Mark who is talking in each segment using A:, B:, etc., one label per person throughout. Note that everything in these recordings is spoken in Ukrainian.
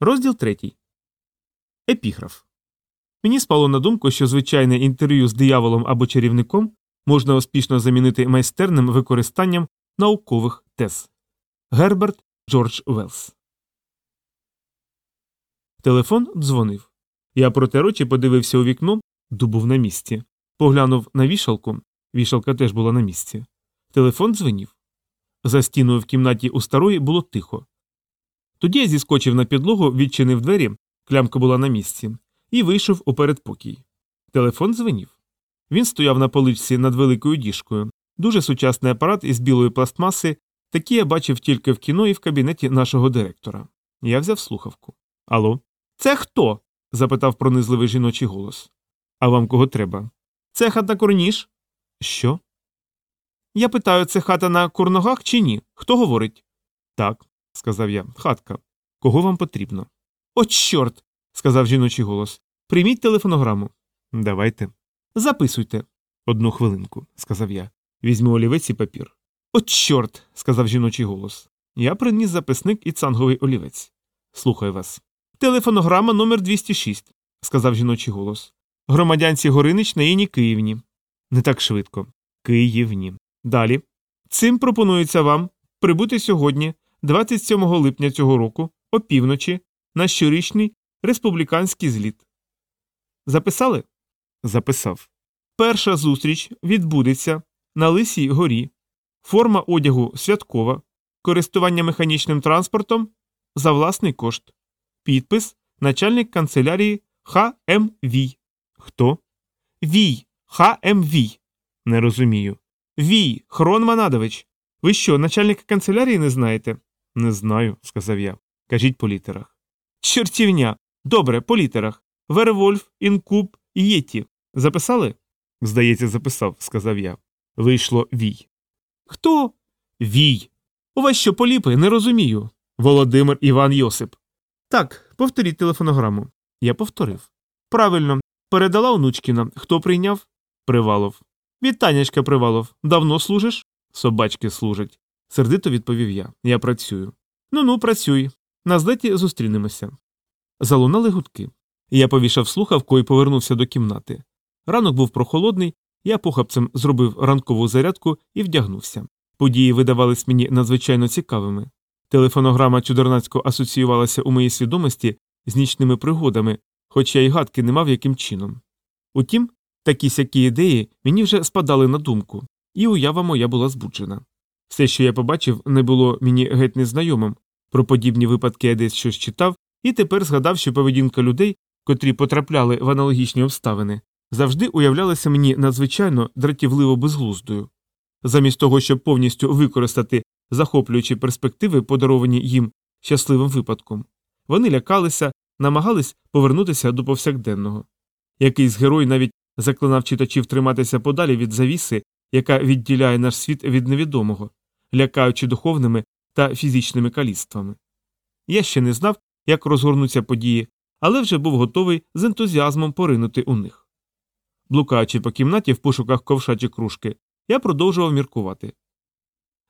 A: Розділ третій. Епіграф. Мені спало на думку, що звичайне інтерв'ю з дияволом або чарівником можна успішно замінити майстерним використанням наукових тез. Герберт Джордж Велс. Телефон дзвонив. Я протер очі, подивився у вікно, дуб був на місці. Поглянув на вішалку. Вішалка теж була на місці. Телефон дзвонив. За стіною в кімнаті у старої було тихо. Тоді я зіскочив на підлогу, відчинив двері, клямка була на місці, і вийшов у передпокій. Телефон дзвенів. Він стояв на поличці над великою діжкою. Дуже сучасний апарат із білої пластмаси, такий я бачив тільки в кіно і в кабінеті нашого директора. Я взяв слухавку. Алло? Це хто? запитав пронизливий жіночий голос. А вам кого треба? Це хата Корніш? Що? Я питаю, це хата на курногах чи ні? Хто говорить? Так, сказав я. Хатка. Кого вам потрібно? О, чорт. сказав жіночий голос. Прийміть телефонограму. Давайте. Записуйте. Одну хвилинку, сказав я. Візьму олівець і папір. О, чорт. сказав жіночий голос. Я приніс записник і цанговий олівець. Слухаю вас. Телефонограма номер 206, сказав жіночий голос. Громадянці Горинич на Іні Київні. Не так швидко. Київні. Далі. Цим пропонується вам прибути сьогодні, 27 липня цього року, опівночі, на щорічний республіканський зліт. Записали? Записав. Перша зустріч відбудеться на Лисій горі. Форма одягу святкова, користування механічним транспортом за власний кошт. Підпис начальник канцелярії Х.М. Вій. Хто? Вій. Х.М. Вій. Не розумію. Вій, Хрон Манадович. Ви що, начальника канцелярії не знаєте? Не знаю, сказав я. Кажіть по літерах. Чортівня. Добре, по літерах. Вервольф, інкуб, єті. Записали? Здається, записав, сказав я. Вийшло вій. Хто? Вій. У вас що поліпи, не розумію. Володимир Іван Йосип. Так, повторіть телефонограму. Я повторив. Правильно, передала онучкіна. Хто прийняв? Привалов. Вітанячка, Привалов. Давно служиш? Собачки служать. Сердито відповів я. Я працюю. Ну ну, працюй. На злеті зустрінемося. Залунали гудки. Я повішав слухавку і повернувся до кімнати. Ранок був прохолодний, я похапцем зробив ранкову зарядку і вдягнувся. Події видавались мені надзвичайно цікавими. Телефонограма чудернацько асоціювалася у моїй свідомості з нічними пригодами, хоча й гадки не мав яким чином. Утім, такі сякі ідеї мені вже спадали на думку, і уява моя була збуджена. Все, що я побачив, не було мені геть незнайомим. Про подібні випадки я десь щось читав, і тепер згадав, що поведінка людей, котрі потрапляли в аналогічні обставини, завжди уявлялася мені надзвичайно дратівливо безглуздою. Замість того, щоб повністю використати захоплюючі перспективи, подаровані їм щасливим випадком, вони лякалися, намагались повернутися до повсякденного. Якийсь герой навіть заклинав читачів триматися подалі від завіси, яка відділяє наш світ від невідомого, лякаючи духовними та фізичними каліцтвами. Я ще не знав, як розгорнуться події, але вже був готовий з ентузіазмом поринути у них. Блукаючи по кімнаті в пошуках ковша чи кружки, я продовжував міркувати.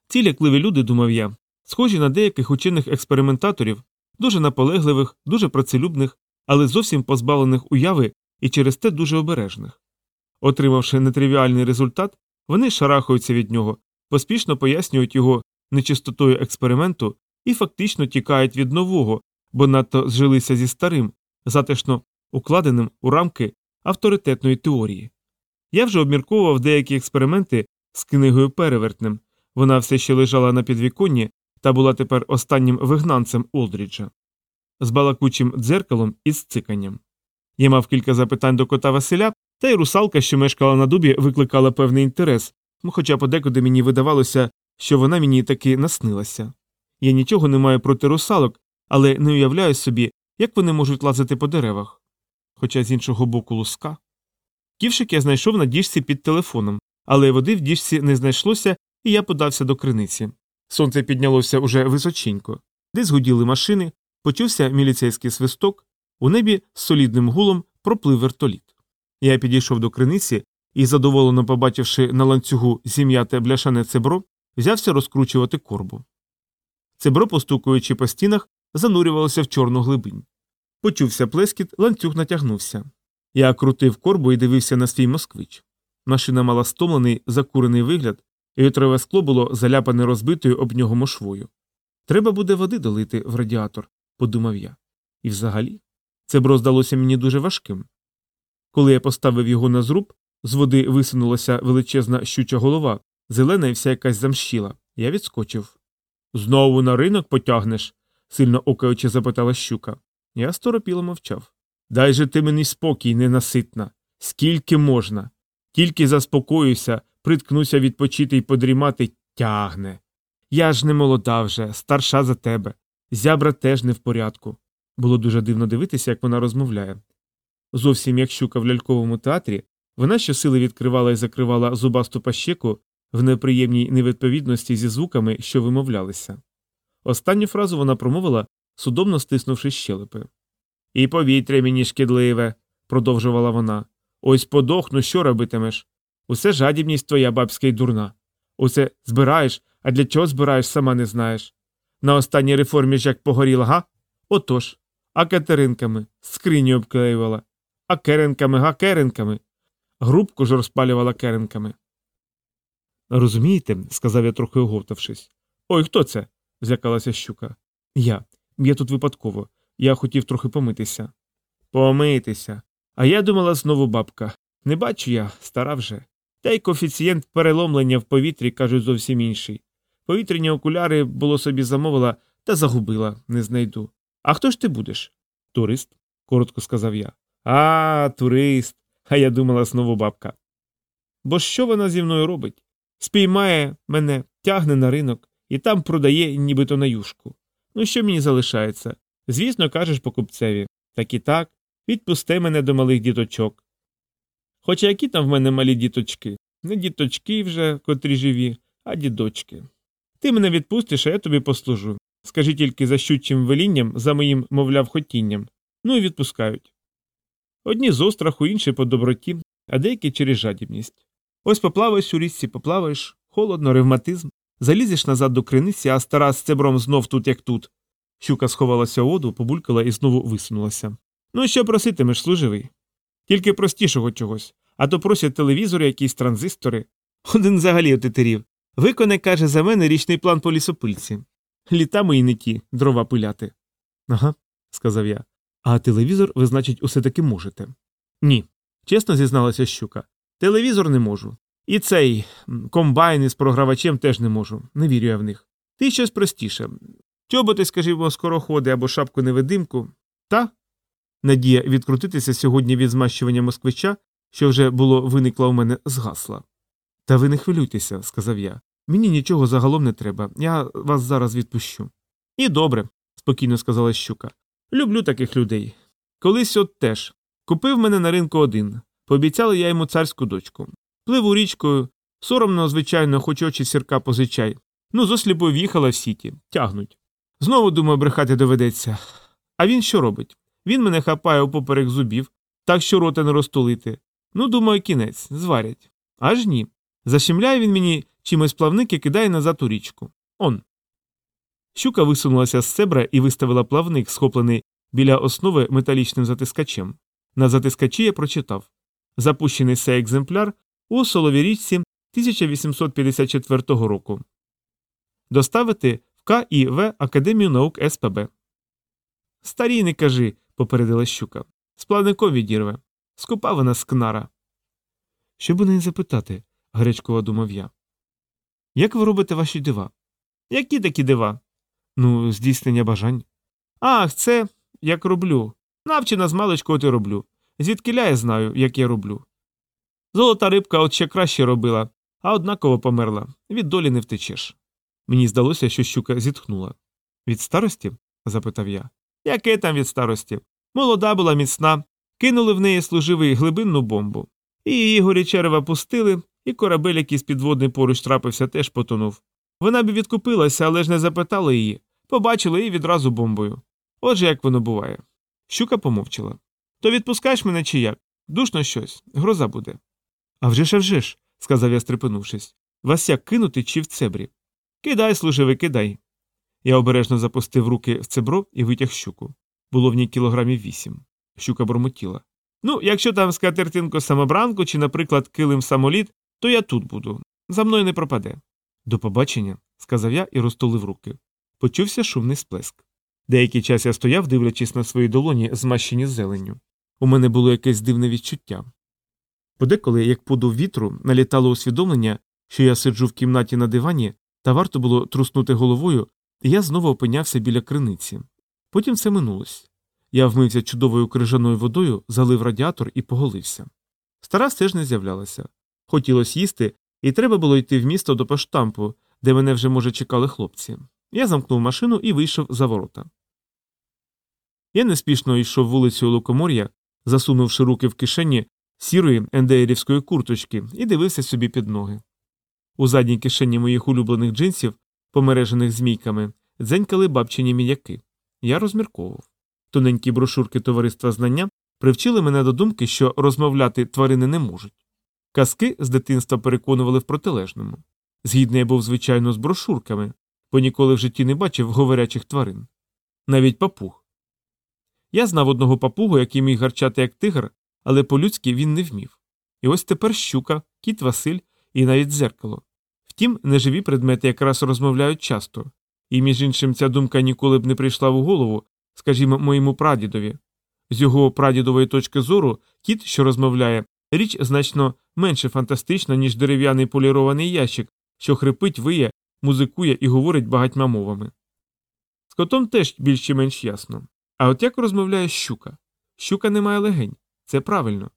A: Ці лякливі люди, думав я, схожі на деяких учених експериментаторів, дуже наполегливих, дуже працелюбних, але зовсім позбавлених уяви і через те дуже обережних. Отримавши нетривіальний результат, вони шарахаються від нього, поспішно пояснюють його нечистотою експерименту і фактично тікають від нового, бо надто зжилися зі старим, затишно укладеним у рамки авторитетної теорії. Я вже обмірковував деякі експерименти з книгою перевертнем, вона все ще лежала на підвіконні та була тепер останнім вигнанцем Олдріджа, з балакучим дзеркалом і з циканням. Я мав кілька запитань до кота Василя, та й русалка, що мешкала на дубі, викликала певний інтерес, хоча подекуди мені видавалося, що вона мені таки наснилася. Я нічого не маю проти русалок, але не уявляю собі, як вони можуть лазити по деревах. Хоча з іншого боку луска. Ківшик я знайшов на діжці під телефоном, але води в діжці не знайшлося, і я подався до криниці. Сонце піднялося уже височенько, десь гуділи машини, почувся міліцейський свисток, у небі з солідним гулом проплив вертоліт. Я підійшов до криниці і, задоволено побачивши на ланцюгу зім'яте бляшане цебро, взявся розкручувати корбу. Цебро, постукуючи по стінах, занурювалося в чорну глибинь. Почувся плескіт, ланцюг натягнувся. Я крутив корбу і дивився на свій москвич. Машина мала стомлений, закурений вигляд, і вітрове скло було заляпане розбитою об нього мошвою. Треба буде води долити в радіатор, подумав я. І взагалі, це бро здалося мені дуже важким. Коли я поставив його на зруб, з води висунулася величезна щуча голова, зелена і вся якась замщила. Я відскочив. Знову на ринок потягнеш? сильно окаючи запитала щука. Я сторопіло мовчав. Дай же ти мені спокій, ненаситна. Скільки можна? Тільки заспокоюся, приткнуся відпочити й подрімати тягне. Я ж не молода вже, старша за тебе. Зябра теж не в порядку. Було дуже дивно дивитися, як вона розмовляє. Зовсім як щука в ляльковому театрі, вона щосили відкривала і закривала зубасту пащеку в неприємній невідповідності зі звуками, що вимовлялися. Останню фразу вона промовила, судомно стиснувши щелепи. І повітря мені шкідливе, продовжувала вона. Ось подохну, що робитимеш? Усе жадібність твоя бабська й дурна. Усе збираєш, а для чого збираєш, сама не знаєш. На останній реформі ж як погоріла, га? Отож. А катеринками, скриню обклеювала. А керенками, га керенками. Грубку ж розпалювала керенками. Розумієте, сказав я трохи оговтавшись. Ой, хто це? злякалася щука. Я. Я тут випадково. Я хотів трохи помитися. Помитися. А я думала знову бабка. Не бачу я, стара вже. Та й коефіцієнт переломлення в повітрі, кажуть, зовсім інший. Повітряні окуляри було собі замовила та загубила, не знайду. А хто ж ти будеш? Турист, коротко сказав я. А, турист. А я думала знову бабка. Бо що вона зі мною робить? Спіймає мене, тягне на ринок і там продає нібито на юшку. Ну що мені залишається? Звісно, кажеш покупцеві. Так і так, відпусти мене до малих діточок. Хоча які там в мене малі діточки? Не діточки вже, котрі живі, а дідочки. Ти мене відпустиш, а я тобі послужу. Скажи тільки за щучим велінням, за моїм, мовляв, хотінням. Ну і відпускають. Одні з остраху, інші по доброті, а деякі через жадібність. Ось поплаваєш у річці, поплаваєш, холодно, ревматизм, залізеш назад до криниці, а стара з цебром знов тут, як тут. Щука сховалася у воду, побулькала і знову висунулася. Ну, що проситимеш, служивий? Тільки простішого чогось, а то просять телевізори, якісь транзистори. Один взагалі отетерів. Виконе, каже, за мене річний план по лісопильці. Літа мої не ті, дрова пиляти. Ага, сказав я. А телевізор ви, значить, усе таки можете. Ні, чесно зізналася щука. Телевізор не можу. І цей комбайн із програвачем теж не можу. Не вірю я в них. Ти щось простіше. Чоботи, скажімо, скороходи або шапку невидимку. Та? Надія відкрутитися сьогодні від змащування москвича, що вже було виникла у мене, згасла. Та ви не хвилюйтеся, сказав я. Мені нічого загалом не треба. Я вас зараз відпущу. І добре, спокійно сказала щука. Люблю таких людей. Колись от теж. Купив мене на ринку один. Пообіцяла я йому царську дочку. Пливу річкою, соромно, звичайно, хоч очі сірка позичай. Ну, зосліпо в'їхала в сіті, тягнуть. Знову, думаю, брехати доведеться. А він що робить? Він мене хапає упоперек зубів, так що рота не розтулити. Ну, думаю, кінець, зварять. Аж ні. Защемляє він мені чимось плавник і кидає назад у річку. Он. Щука висунулася з себра і виставила плавник, схоплений біля основи металічним затискачем. На затискачі я прочитав запущений цей екземпляр у соловій річці 1854 року. Доставити в КІВ Академію наук СПБ. Старій не кажи, попередила щука. З плавником відірве. Скупа вона скнара. Що б у неї запитати? гарячково думав я. Як ви робите ваші дива? Які такі дива? Ну, здійснення бажань. Ах, це як роблю. Навчена з маличку от і роблю. Звідкиля я знаю, як я роблю. Золота рибка от ще краще робила, а однаково померла. Від долі не втечеш. Мені здалося, що щука зітхнула. Від старості? запитав я. Яке там від старості? Молода була міцна, кинули в неї служивий глибинну бомбу. І її горі черева пустили, і корабель, який з підводний поруч трапився, теж потонув. Вона б відкупилася, але ж не запитала її, побачила її відразу бомбою. Отже, як воно буває. Щука помовчала. То відпускаєш мене чи як? Душно щось, гроза буде. «А вже ж, а вже ж», – сказав я, стрепенувшись. Вас як кинути чи в цебрі? Кидай, служивий, кидай. Я обережно запустив руки в цебро і витяг щуку. Було в ній кілограмів вісім. Щука бурмотіла. Ну, якщо там скатертинку самобранку чи, наприклад, килим самоліт, то я тут буду. За мною не пропаде. До побачення, сказав я і розтулив руки. Почувся шумний сплеск. Деякий час я стояв, дивлячись на свої долоні, змащені зеленню. У мене було якесь дивне відчуття. Подеколи, як подув вітру, налітало усвідомлення, що я сиджу в кімнаті на дивані, та варто було труснути головою, і я знову опинявся біля криниці. Потім все минулось. Я вмився чудовою крижаною водою, залив радіатор і поголився. Стара все ж не з'являлася. Хотілося їсти, і треба було йти в місто до поштампу, де мене вже, може, чекали хлопці. Я замкнув машину і вийшов за ворота. Я неспішно йшов вулицею Лукомор'я, засунувши руки в кишені сірої ендеєрівської курточки, і дивився собі під ноги. У задній кишені моїх улюблених джинсів, помережених змійками, дзенькали бабчині м'яки. Я розмірковував. Тоненькі брошурки товариства знання привчили мене до думки, що розмовляти тварини не можуть. Казки з дитинства переконували в протилежному. Згідний я був, звичайно, з брошурками, бо ніколи в житті не бачив говорячих тварин. Навіть папуг. Я знав одного папугу, який міг гарчати як тигр, але по-людськи він не вмів. І ось тепер щука, кіт Василь і навіть дзеркало. Втім, неживі предмети якраз розмовляють часто, і, між іншим, ця думка ніколи б не прийшла в голову, скажімо, моєму прадідові. З його прадідової точки зору, кіт, що розмовляє, річ значно менше фантастична, ніж дерев'яний полірований ящик, що хрипить, виє, музикує і говорить багатьма мовами. З котом теж більш чи менш ясно. А от як розмовляє щука? Щука не має легень, це правильно.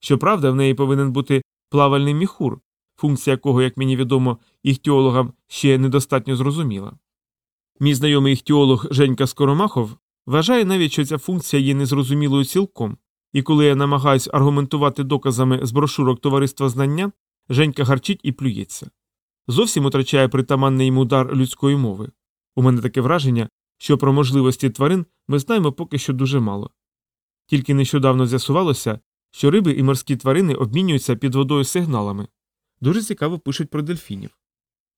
A: Щоправда, в неї повинен бути плавальний міхур, функція якого, як мені відомо, іхтіологам ще недостатньо зрозуміла. Мій знайомий іхтіолог Женька Скоромахов вважає навіть, що ця функція є незрозумілою цілком, і коли я намагаюсь аргументувати доказами з брошурок товариства знання, Женька гарчить і плюється. Зовсім утрачає притаманний йому дар людської мови. У мене таке враження, що про можливості тварин ми знаємо поки що дуже мало. Тільки нещодавно з'ясувалося, що риби і морські тварини обмінюються під водою сигналами. Дуже цікаво пишуть про дельфінів.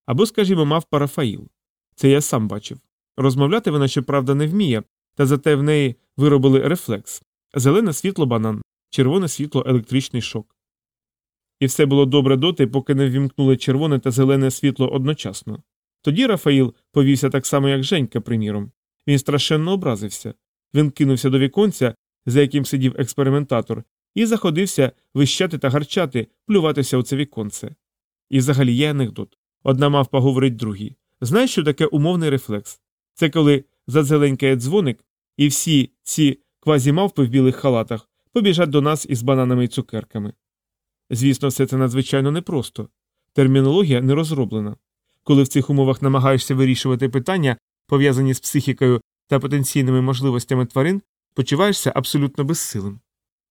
A: Або, скажімо, мав парафаїл. Це я сам бачив. Розмовляти вона, щоправда, не вміє, та зате в неї виробили рефлекс зелене світло банан, червоне світло електричний шок. І все було добре доти, поки не ввімкнули червоне та зелене світло одночасно. Тоді Рафаїл повівся так само, як Женька, приміром. Він страшенно образився. Він кинувся до віконця, за яким сидів експериментатор, і заходився вищати та гарчати, плюватися у це віконце. І взагалі є анекдот. Одна мавпа говорить другій Знаєш, що таке умовний рефлекс? Це коли задзеленькає дзвоник, і всі ці квазімавпи в білих халатах побіжать до нас із бананами і цукерками. Звісно, все це надзвичайно непросто. Термінологія не розроблена. Коли в цих умовах намагаєшся вирішувати питання, пов'язані з психікою та потенційними можливостями тварин, почуваєшся абсолютно безсилим.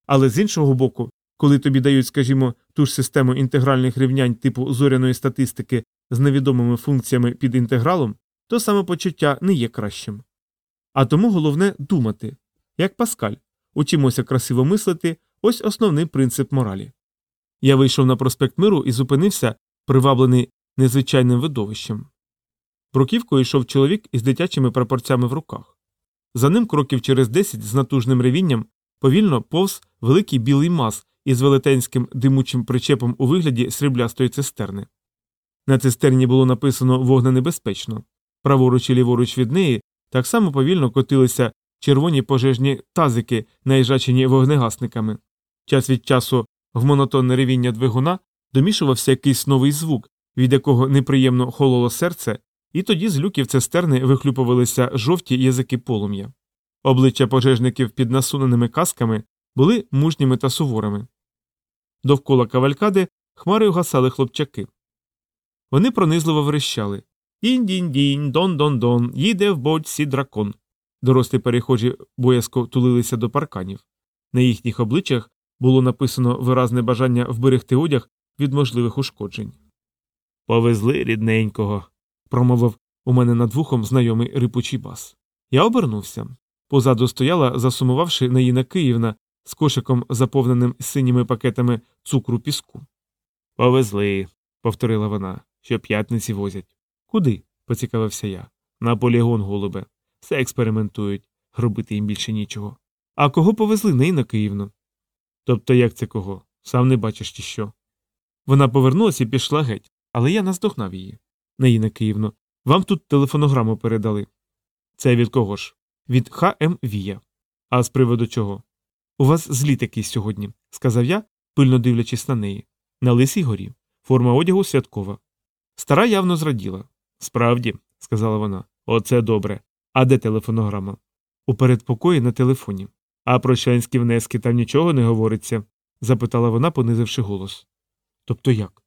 A: Але з іншого боку, коли тобі дають, скажімо, ту ж систему інтегральних рівнянь типу зоряної статистики з невідомими функціями під інтегралом, то самопочуття не є кращим. А тому головне думати, як Паскаль, учимося красиво мислити, ось основний принцип моралі. Я вийшов на проспект Миру і зупинився, приваблений незвичайним видовищем. Бруківкою йшов чоловік із дитячими прапорцями в руках. За ним кроків через десять з натужним ревінням повільно повз великий білий маз із велетенським димучим причепом у вигляді сріблястої цистерни. На цистерні було написано вогненебезпечно. Праворуч і ліворуч від неї так само повільно котилися червоні пожежні тазики, наїжачені вогнегасниками. Час від часу в монотонне ревіння двигуна домішувався якийсь новий звук, від якого неприємно хололо серце, і тоді з люків цистерни вихлюпувалися жовті язики полум'я. Обличчя пожежників під насуненими касками були мужніми та суворими. Довкола кавалькади хмарою гасали хлопчаки. Вони пронизливо верещали Дінь дінь дінь, дон дон дон, їде в бочці дракон. Дорослі перехожі боязко тулилися до парканів. На їхніх обличчях було написано виразне бажання вберегти одяг від можливих ушкоджень. Повезли рідненького, промовив у мене над вухом знайомий рипучий бас. Я обернувся. Позаду стояла, засумувавши Наїна Київна з кошиком, заповненим синіми пакетами цукру піску. Повезли, повторила вона, що п'ятниці возять. Куди? поцікавився я. На полігон, голубе. Все експериментують, робити їм більше нічого. А кого повезли на Інна Київну? Тобто як це кого? Сам не бачиш чи що. Вона повернулася і пішла геть, але я наздогнав її. Наїна Київно, вам тут телефонограму передали. Це від кого ж? Від ХМ Вія. А з приводу чого? У вас зліт якийсь сьогодні, сказав я, пильно дивлячись на неї. На лисій горі. Форма одягу святкова. Стара явно зраділа. Справді, сказала вона, оце добре. А де телефонограма? У передпокої на телефоні. А про членські внески там нічого не говориться? запитала вона, понизивши голос. Тобто як?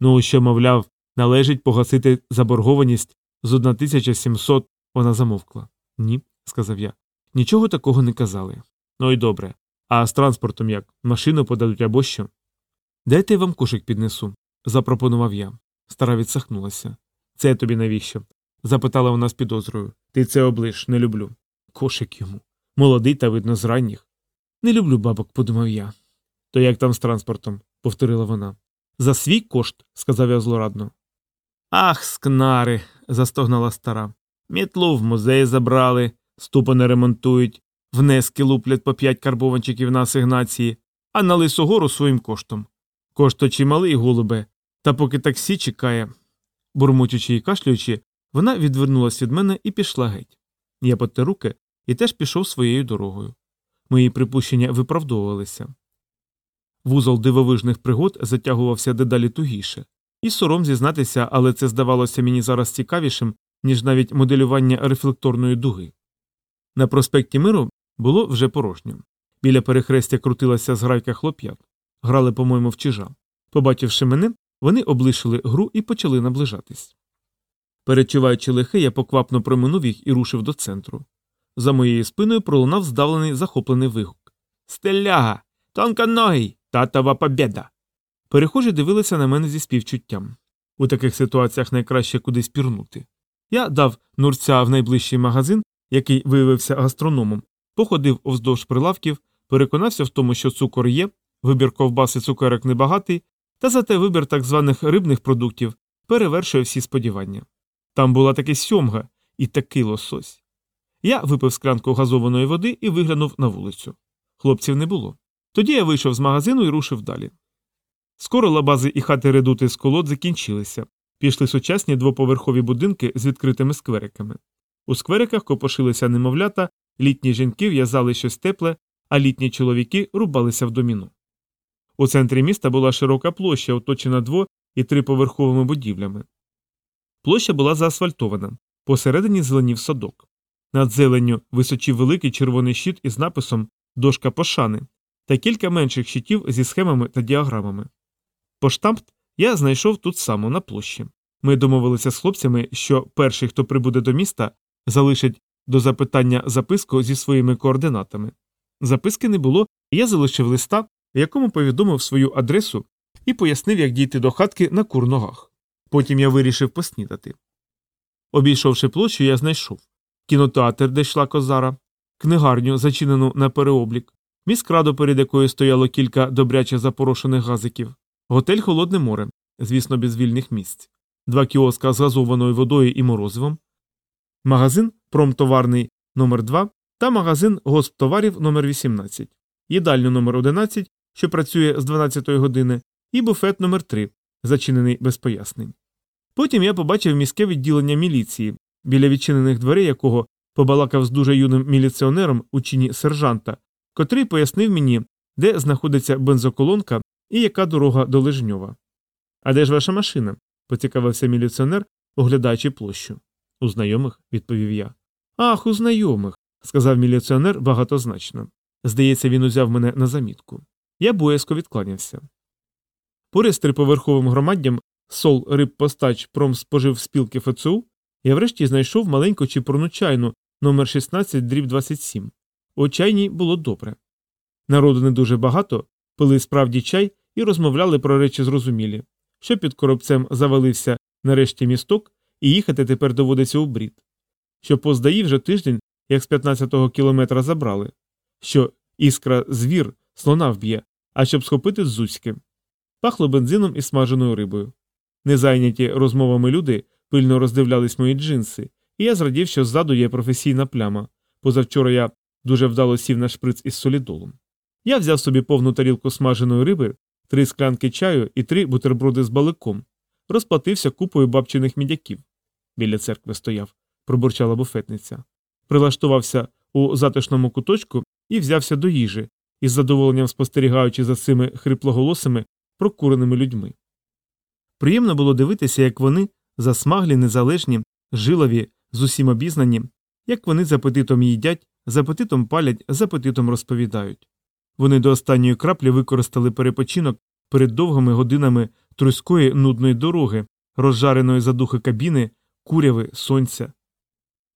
A: Ну, що, мовляв, належить погасити заборгованість з 1700, вона замовкла. Ні, сказав я. Нічого такого не казали. Ну й добре. А з транспортом як? Машину подадуть або що? Дайте я вам кошик піднесу, запропонував я. Стара відсахнулася. Це тобі навіщо? запитала вона з підозрою. Ти це облиш, не люблю. Кошик йому. Молодий та видно з ранніх. Не люблю бабок, подумав я. То як там з транспортом? повторила вона. За свій кошт, сказав я злорадно. Ах, скнари. застогнала стара. Мітлу в музей забрали, ступи не ремонтують, внески луплять по п'ять карбованчиків на асигнації, а на лисогору своїм коштом. Кошто чималий, голубе, та поки таксі чекає. Бурмочучи і кашлюючи, вона відвернулася від мене і пішла геть. Я потер руки і теж пішов своєю дорогою. Мої припущення виправдовувалися. Вузол дивовижних пригод затягувався дедалі тугіше, і сором зізнатися, але це здавалося мені зараз цікавішим, ніж навіть моделювання рефлекторної дуги. На проспекті Миру було вже порожньо. Біля перехрестя крутилася зграйка хлоп'ят, грали, по-моєму, в чижа. Побачивши мене, вони облишили гру і почали наближатись. Перечуваючи лихе, я поквапно проминув їх і рушив до центру. За моєю спиною пролунав здавлений захоплений вигук Стеляга! Тонконогий! Татова побєда! Перехожі дивилися на мене зі співчуттям. У таких ситуаціях найкраще кудись пірнути. Я дав нурця в найближчий магазин, який виявився гастрономом, походив вздовж прилавків, переконався в тому, що цукор є, вибір ковбаси цукерок небагатий, та зате вибір так званих рибних продуктів перевершує всі сподівання. Там була таки сьомга і такий лосось. Я випив склянку газованої води і виглянув на вулицю. Хлопців не було. Тоді я вийшов з магазину і рушив далі. Скоро лабази і хати редути з колод закінчилися. Пішли сучасні двоповерхові будинки з відкритими сквериками. У сквериках копошилися немовлята, літні жінки в'язали щось тепле, а літні чоловіки рубалися в доміну. У центрі міста була широка площа, оточена дво- і триповерховими будівлями. Площа була заасфальтована, посередині зеленів садок. Над зеленню височив великий червоний щит із написом Дошка пошани та кілька менших щитів зі схемами та діаграмами. Поштамп я знайшов тут само на площі. Ми домовилися з хлопцями, що перший, хто прибуде до міста, залишить до запитання записку зі своїми координатами. Записки не було, і я залишив листа, в якому повідомив свою адресу і пояснив, як дійти до хатки на курногах. Потім я вирішив поснідати. Обійшовши площу, я знайшов кінотеатр, де йшла козара, книгарню, зачинену на переоблік, міськраду, перед якою стояло кілька добряче запорошених газиків, готель Холодне море, звісно, без вільних місць, два кіоска з газованою водою і морозивом, магазин промтоварний номер 2 та магазин госптоварів номер 18 їдальню номер 11 що працює з 12 години, і буфет номер 3 зачинений без пояснень. Потім я побачив міське відділення міліції, біля відчинених дверей якого побалакав з дуже юним міліціонером у чині сержанта, котрий пояснив мені, де знаходиться бензоколонка і яка дорога до Лежньова. А де ж ваша машина? поцікавився міліціонер, оглядаючи площу. У знайомих, відповів я. Ах, у знайомих, сказав міліціонер багатозначно. Здається, він узяв мене на замітку. Я боязко відкланявся. Поряд з триповерховим громаддям Сол Рибпостач промспоживспілки ФЦУ я врешті знайшов маленьку чіпурну чайну номер 16 дріб 27. У чайній було добре. Народу не дуже багато, пили справді чай і розмовляли про речі зрозумілі, що під коробцем завалився нарешті місток, і їхати тепер доводиться у брід. Що поздаї вже тиждень, як з 15-го кілометра забрали, що іскра звір слона вб'є, а щоб схопити зузьки. Пахло бензином і смаженою рибою. Незайняті розмовами люди пильно роздивлялись мої джинси, і я зрадів, що ззаду є професійна пляма. Позавчора я дуже вдало сів на шприц із солідолом. Я взяв собі повну тарілку смаженої риби, три склянки чаю і три бутерброди з баликом, розплатився купою бабчиних мідяків. Біля церкви стояв, пробурчала буфетниця. Прилаштувався у затишному куточку і взявся до їжі, із задоволенням спостерігаючи за цими хриплоголосими, прокуреними людьми. Приємно було дивитися, як вони, засмаглі, незалежні, жилові, з усім обізнані, як вони з апетитом їдять, з апетитом палять, з апетитом розповідають. Вони до останньої краплі використали перепочинок перед довгими годинами труської нудної дороги, розжареної задухи кабіни, куряви, сонця.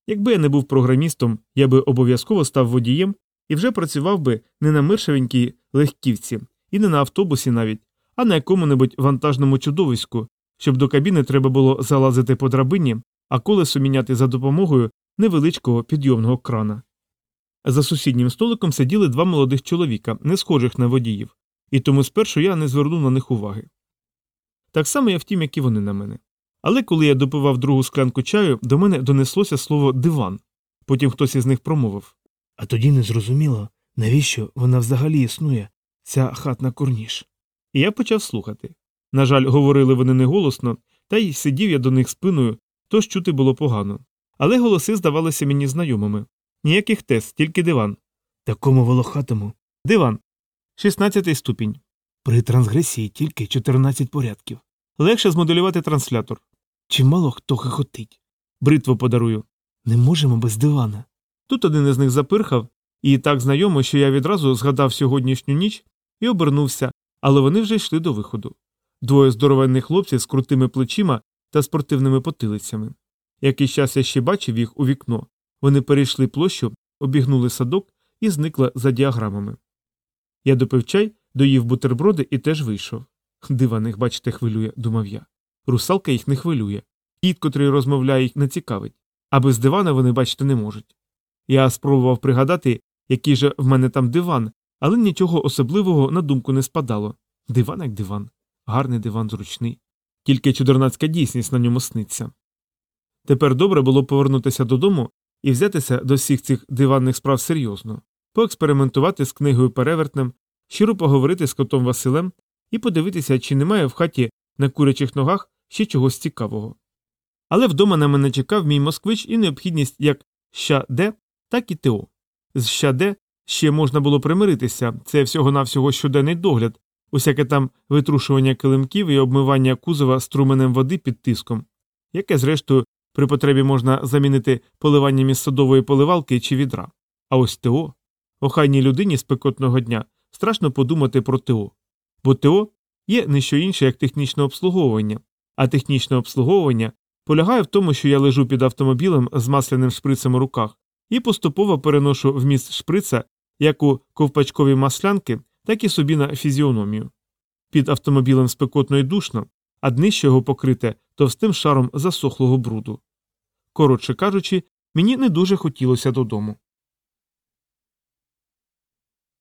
A: Якби я не був програмістом, я би обов'язково став водієм і вже працював би не на миршевенькій легківці, і не на автобусі навіть, а на якому-небудь вантажному чудовиську, щоб до кабіни треба було залазити по драбині, а колесо міняти за допомогою невеличкого підйомного крана. За сусіднім столиком сиділи два молодих чоловіка, не схожих на водіїв, і тому спершу я не звернув на них уваги. Так само я втім, як і вони на мене. Але коли я допивав другу склянку чаю, до мене донеслося слово диван. Потім хтось із них промовив
B: А тоді не зрозуміло, навіщо вона взагалі існує, ця хатна корніш.
A: І я почав слухати. На жаль, говорили вони неголосно, та й сидів я до них спиною, тож чути було погано. Але голоси здавалися мені знайомими. Ніяких тез, тільки диван.
B: Такому волохатому.
A: Диван. 16 ступінь.
B: При трансгресії тільки 14 порядків.
A: Легше змоделювати транслятор.
B: Чимало хто хихотить.
A: Бритву подарую.
B: Не можемо без дивана.
A: Тут один із них запирхав, і так знайомо, що я відразу згадав сьогоднішню ніч і обернувся, але вони вже йшли до виходу. Двоє здоровенних хлопців з крутими плечима та спортивними потилицями. Якийсь час я ще бачив їх у вікно. Вони перейшли площу, обігнули садок і зникли за діаграмами. Я допив чай, доїв бутерброди і теж вийшов. Дива них, бачите, хвилює, думав я. Русалка їх не хвилює. Кіт, котрий розмовляє, їх не цікавить, а без дивана вони бачити не можуть. Я спробував пригадати, який же в мене там диван, але нічого особливого на думку не спадало. Диван як диван, гарний диван зручний, тільки чудернацька дійсність на ньому сниться. Тепер добре було повернутися додому і взятися до всіх цих диванних справ серйозно, поекспериментувати з книгою перевертнем, щиро поговорити з котом Василем і подивитися, чи немає в хаті на курячих ногах ще чогось цікавого. Але вдома на мене чекав мій москвич і необхідність як ща Д, так і ТО. З ща Д ще можна було примиритися, це всього-навсього щоденний догляд, усяке там витрушування килимків і обмивання кузова струменем води під тиском, яке, зрештою, при потребі можна замінити поливанням із садової поливалки чи відра. А ось ТО. Охайній людині спекотного дня страшно подумати про ТО. Бо ТО є не що інше, як технічне обслуговування, а технічне обслуговування полягає в тому, що я лежу під автомобілем з масляним шприцем у руках і поступово переношу вміст шприца як у ковпачкові маслянки, так і собі на фізіономію. Під автомобілем спекотно і душно, а днище його покрите товстим шаром засохлого бруду. Коротше кажучи, мені не дуже хотілося додому.